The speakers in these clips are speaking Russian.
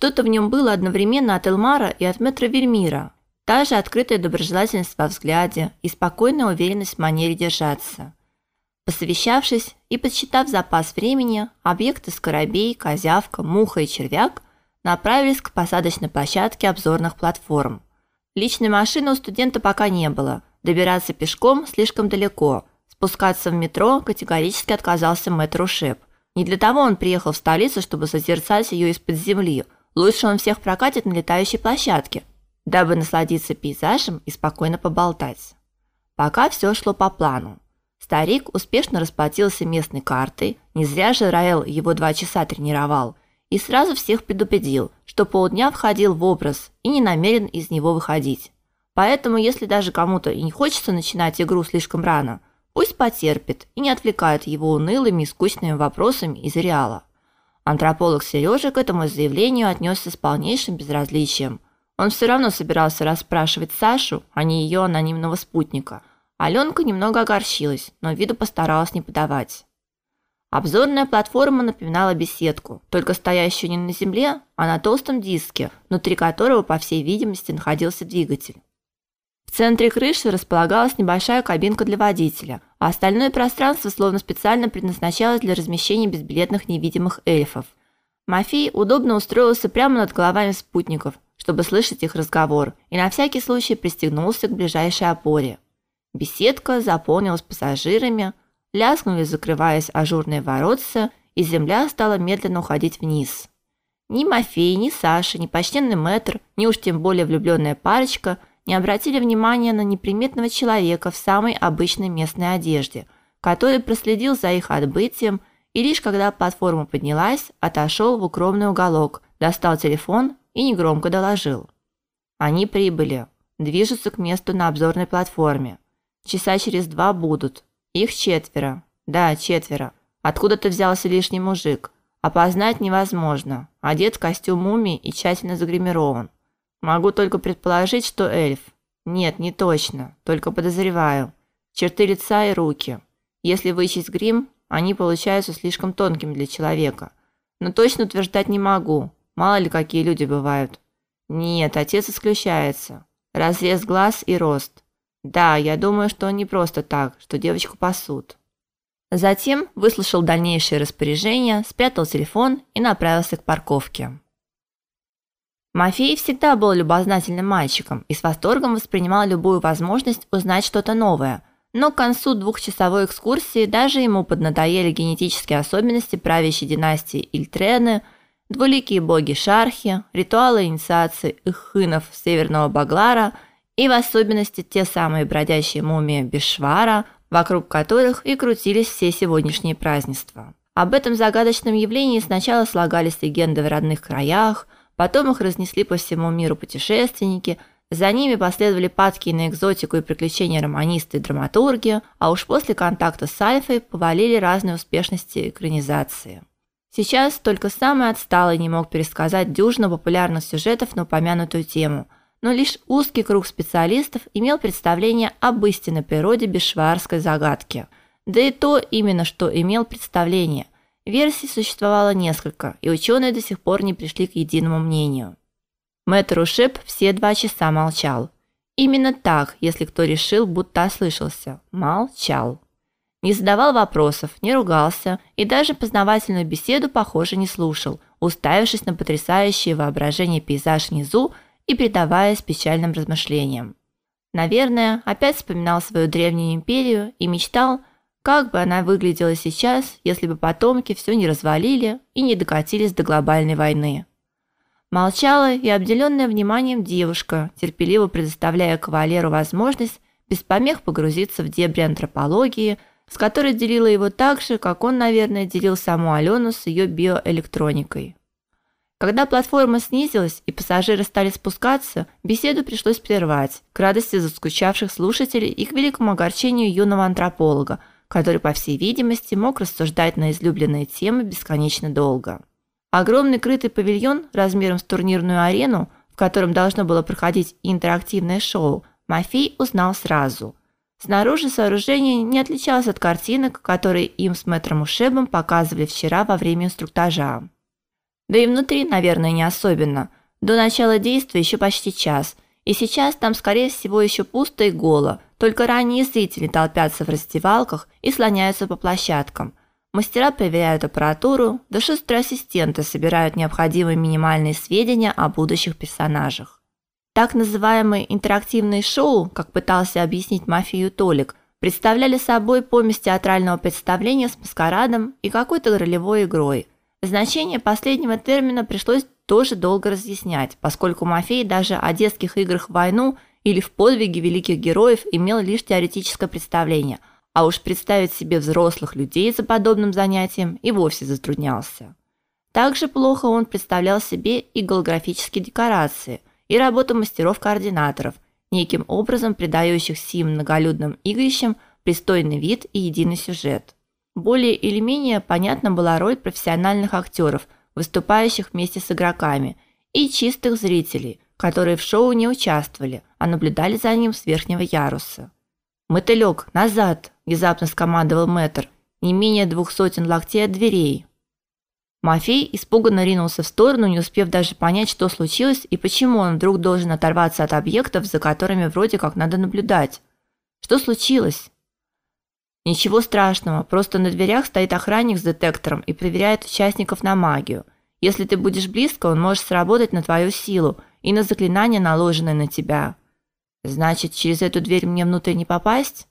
Что-то в нем было одновременно от Элмара и от Метра Вельмира. Та же открытая доброжелательность во взгляде и спокойная уверенность в манере держаться. Посовещавшись и подсчитав запас времени, объекты Скоробей, Козявка, Муха и Червяк направились к посадочной площадке обзорных платформ. Личной машины у студента пока не было. Добираться пешком слишком далеко. Спускаться в метро категорически отказался мэтр Ушеп. Не для того он приехал в столицу, чтобы созерцать ее из-под земли. Лучше он всех прокатит на летающей площадке, дабы насладиться пейзажем и спокойно поболтать. Пока все шло по плану. Старик успешно расплатился местной картой, не зря же Раэл его два часа тренировал, и сразу всех предупредил, что полдня входил в образ и не намерен из него выходить. Поэтому, если даже кому-то и не хочется начинать игру слишком рано, пусть потерпит и не отвлекает его унылыми и скучными вопросами из реала. Антрополог Сережа к этому заявлению отнесся с полнейшим безразличием. Он все равно собирался расспрашивать Сашу, а не ее анонимного спутника. Аленка немного огорчилась, но виду постаралась не подавать. Обзорная платформа напоминала беседку, только стоящую не на земле, а на толстом диске, внутри которого, по всей видимости, находился двигатель. Центре крыши располагалась небольшая кабинка для водителя, а остальное пространство словно специально предназначалось для размещения безбилетных невидимых эльфов. Мафей удобно устроился прямо над головами спутников, чтобы слышать их разговор, и на всякий случай пристегнулся к ближайшей опоре. Беседка заполнилась пассажирами, лязгнули, закрываясь ажурные воротца, и земля стала медленно уходить вниз. Ни Мафей, ни Саша, ни почтенный мэтр, ни уж тем более влюбленная парочка не обратили внимания на неприметного человека в самой обычной местной одежде, который проследил за их отбытием и лишь когда платформа поднялась, отошел в укромный уголок, достал телефон и негромко доложил. Они прибыли, движутся к месту на обзорной платформе. Часа через два будут. Их четверо. Да, четверо. Откуда-то взялся лишний мужик. Опознать невозможно. Одет в костюм мумии и тщательно загримирован. Могу только предположить, что эльф. Нет, не точно, только подозреваю. Черты лица и руки. Если вычесть грим, они получаются слишком тонкими для человека. Но точно утверждать не могу. Мало ли какие люди бывают. Нет, отец исключается. Разрез глаз и рост. Да, я думаю, что не просто так, что девочку пасут. Затем выслушал дальнейшие распоряжения, спрятал телефон и направился к парковке. Мафей всегда был любознательным мальчиком и с восторгом воспринимал любую возможность узнать что-то новое. Но к концу двухчасовой экскурсии даже ему поднадоели генетические особенности правящей династии Ильтрены, двуликие боги Шархи, ритуалы инициации иххынов Северного Баглара – и в особенности те самые бродячие мумии Бешвара, вокруг которых и крутились все сегодняшние празднества. Об этом загадочном явлении сначала слагались легенды в родных краях, потом их разнесли по всему миру путешественники, за ними последовали падки на экзотику и приключения романисты и драматурги, а уж после контакта с Альфой повалили разные успешности экранизации. Сейчас только самый отсталый не мог пересказать дюжину популярных сюжетов на упомянутую тему – но лишь узкий круг специалистов имел представление об истинной природе бесшварской загадки. Да и то именно что имел представление. Версий существовало несколько, и ученые до сих пор не пришли к единому мнению. Мэтр Ушеп все два часа молчал. Именно так, если кто решил, будто ослышался. Молчал. Не задавал вопросов, не ругался и даже познавательную беседу, похоже, не слушал, уставившись на потрясающее воображение пейзаж внизу и предаваясь печальным размышлениям. Наверное, опять вспоминал свою древнюю империю и мечтал, как бы она выглядела сейчас, если бы потомки все не развалили и не докатились до глобальной войны. Молчала и обделенная вниманием девушка, терпеливо предоставляя кавалеру возможность без помех погрузиться в дебри антропологии, с которой делила его так же, как он, наверное, делил саму Алену с ее биоэлектроникой. Когда платформа снизилась и пассажиры стали спускаться, беседу пришлось прервать, к радости заскучавших слушателей и к великому огорчению юного антрополога, который, по всей видимости, мог рассуждать на излюбленные темы бесконечно долго. Огромный крытый павильон размером с турнирную арену, в котором должно было проходить интерактивное шоу, Мафей узнал сразу. Снаружи сооружение не отличалось от картинок, которые им с мэтром Ушебом показывали вчера во время инструктажа. Да и внутри, наверное, не особенно. До начала действия еще почти час, и сейчас там, скорее всего, еще пусто и голо. Только ранние зрители толпятся в раздевалках и слоняются по площадкам. Мастера проверяют аппаратуру, да шустрые ассистенты собирают необходимые минимальные сведения о будущих персонажах. Так называемые интерактивные шоу, как пытался объяснить мафию Толик, представляли собой помесь театрального представления с маскарадом и какой-то ролевой игрой. Значение последнего термина пришлось тоже долго разъяснять, поскольку Мафей даже о детских играх в войну или в подвиге великих героев имел лишь теоретическое представление, а уж представить себе взрослых людей за подобным занятием и вовсе затруднялся. Также плохо он представлял себе и голографические декорации, и работу мастеров-координаторов – неким образом придающих сим многолюдным игрищам пристойный вид и единый сюжет. Более или менее понятна была роль профессиональных актеров, выступающих вместе с игроками, и чистых зрителей, которые в шоу не участвовали, а наблюдали за ним с верхнего яруса. «Мотылёк, назад!» – внезапно скомандовал мэтр. «Не менее двух сотен локтей от дверей». Мафей испуганно ринулся в сторону, не успев даже понять, что случилось и почему он вдруг должен оторваться от объектов, за которыми вроде как надо наблюдать. Что случилось? Ничего страшного, просто на дверях стоит охранник с детектором и проверяет участников на магию. Если ты будешь близко, он может сработать на твою силу и на заклинание, наложенное на тебя. Значит, через эту дверь мне внутрь не попасть?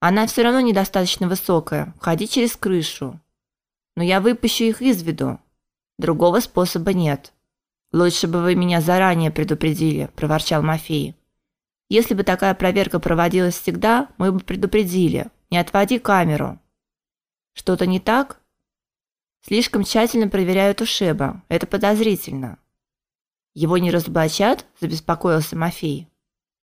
Она все равно недостаточно высокая. Входи через крышу но я выпущу их из виду. Другого способа нет. Лучше бы вы меня заранее предупредили, проворчал Мафей. Если бы такая проверка проводилась всегда, мы бы предупредили. Не отводи камеру. Что-то не так? Слишком тщательно проверяют ушиба. Это подозрительно. Его не разоблачат? забеспокоился Мафей.